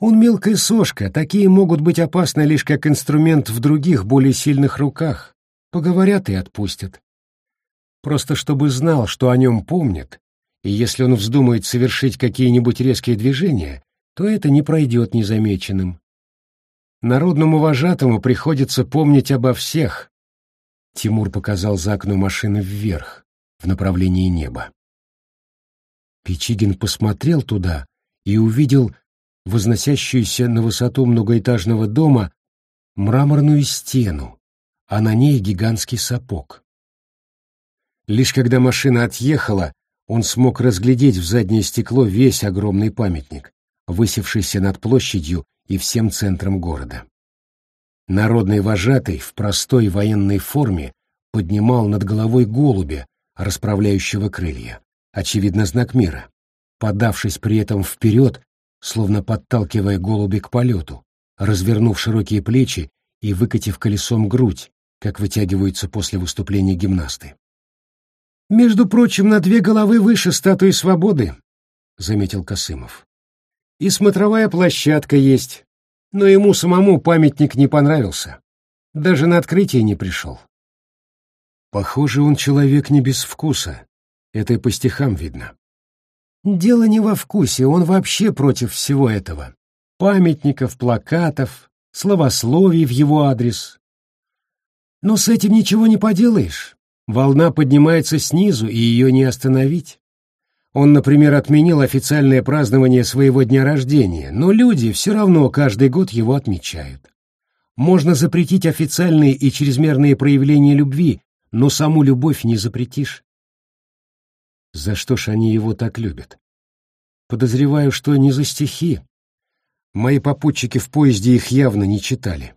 Он мелкая сошка, такие могут быть опасны лишь как инструмент в других, более сильных руках. Поговорят и отпустят. Просто чтобы знал, что о нем помнят, и если он вздумает совершить какие-нибудь резкие движения, то это не пройдет незамеченным. Народному вожатому приходится помнить обо всех, Тимур показал за окно машины вверх, в направлении неба. Печигин посмотрел туда и увидел возносящуюся на высоту многоэтажного дома мраморную стену, а на ней гигантский сапог. Лишь когда машина отъехала, он смог разглядеть в заднее стекло весь огромный памятник, высевшийся над площадью и всем центром города. Народный вожатый в простой военной форме поднимал над головой голубя, расправляющего крылья, очевидно знак мира, подавшись при этом вперед, словно подталкивая голуби к полету, развернув широкие плечи и выкатив колесом грудь, как вытягиваются после выступления гимнасты. «Между прочим, на две головы выше статуи свободы», — заметил Косымов. «И смотровая площадка есть, но ему самому памятник не понравился. Даже на открытие не пришел. Похоже, он человек не без вкуса. Это и по стихам видно. Дело не во вкусе, он вообще против всего этого. Памятников, плакатов, словословий в его адрес. Но с этим ничего не поделаешь. Волна поднимается снизу, и ее не остановить. Он, например, отменил официальное празднование своего дня рождения, но люди все равно каждый год его отмечают. Можно запретить официальные и чрезмерные проявления любви, но саму любовь не запретишь. За что ж они его так любят? Подозреваю, что не за стихи. Мои попутчики в поезде их явно не читали.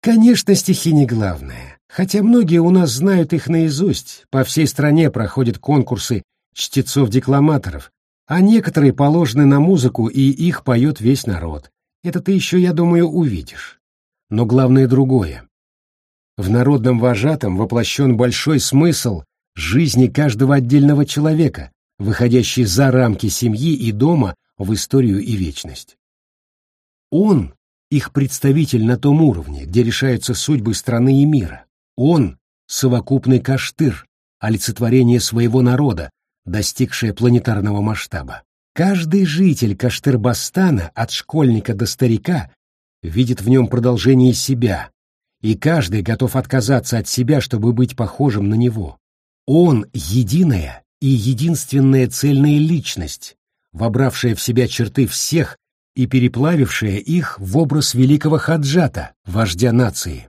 Конечно, стихи не главное, хотя многие у нас знают их наизусть, по всей стране проходят конкурсы чтецов-декламаторов, а некоторые положены на музыку, и их поет весь народ. Это ты еще, я думаю, увидишь. Но главное другое. В народном вожатом воплощен большой смысл жизни каждого отдельного человека, выходящий за рамки семьи и дома в историю и вечность. Он — их представитель на том уровне, где решаются судьбы страны и мира. Он — совокупный каштыр, олицетворение своего народа, достигшее планетарного масштаба. Каждый житель Каштырбастана, от школьника до старика, видит в нем продолжение себя, и каждый готов отказаться от себя, чтобы быть похожим на него. Он — единое и единственная цельная личность, вобравшая в себя черты всех и переплавившая их в образ великого хаджата, вождя нации.